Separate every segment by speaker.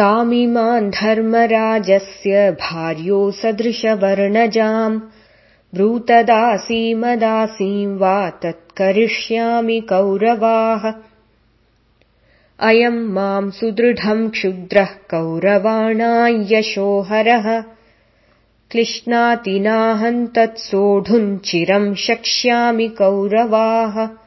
Speaker 1: तामिमान् धर्मराजस्य भार्यो सदृशवर्णजाम्। ब्रूतदासीमदासीम् वा तत्करिष्यामि कौरवाः। अयम् माम् सुदृढम् क्षुद्रः कौरवाणा यशोहरः। क्लिश्नातिनाहम् तत्सोढुम् चिरम् शक्ष्यामि कौरवाः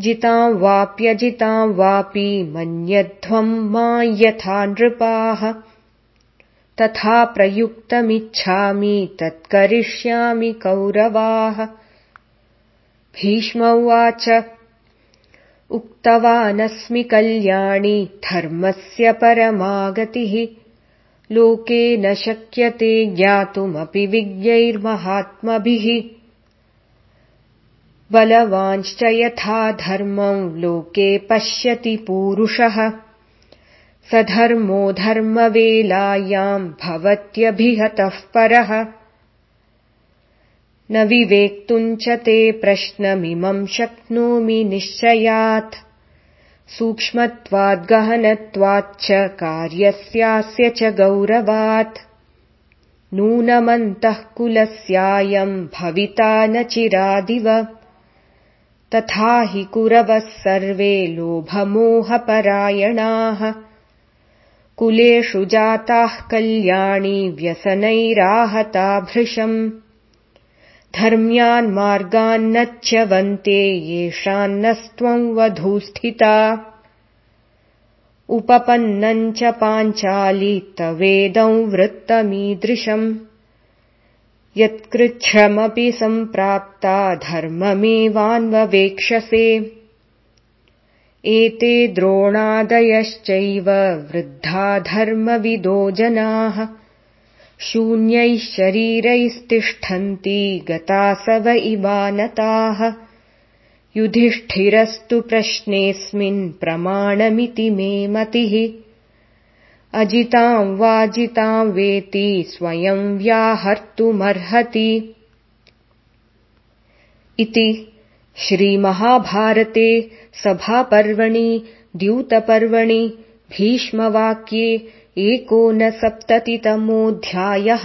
Speaker 1: जिताम् वाप्यजिताम् वापि मन्यध्वम् मा यथा नृपाः। तथा प्रयुक्तमिच्छामि तत्करिष्यामि कौरवाः। भीष्म उवाच उक्तवानस्मि कल्याणि धर्मस्य परमागतिः। लोके न शक्यते ज्ञातुमपि विज्ञैर्महात्मभिः बलवांश्च यथा धर्मम् लोके पश्यति पूरुषः। स धर्मो धर्मवेलायाम् भवत्यभिहतः परः। न विवेक्तुम् च ते प्रश्नमिमम् शक्नोमि निश्चयात्। सूक्ष्मत्वाद्गहनत्वाच्च कार्यस्यास्य च गौरवात्। नूनमन्तः कुलस्यायम् भविता न चिरादिव तथा हि कुरवः सर्वे लोभमोहपरायणाः। कुलेषु जाताः कल्याणी व्यसनैराहता भृशम् धर्म्यान् मार्गान्नच्यवन्ते येषान्नस्त्वम् वधूस्थिता। उपपन्नम् च पाञ्चाली तवेदम् वृत्तमीदृशम् यत्कृच्छ्रमपि सम्प्राप्ता धर्ममेवान्ववेक्षसे। एते द्रोणादयश्चैव वृद्धा धर्मविदो जनाः। शून्यैः शरीरैस्तिष्ठन्ति गतासव इवानताः। युधिष्ठिरस्तु प्रश्नेऽस्मिन् प्रमाणमिति मे मतिः अजिताम् वाजिताम् वेति स्वयम् व्याहर्तुमर्हति। इति श्रीमहाभारते सभापर्वणि द्यूतपर्वणि भीष्मवाक्ये एकोनसप्ततितमोऽध्यायः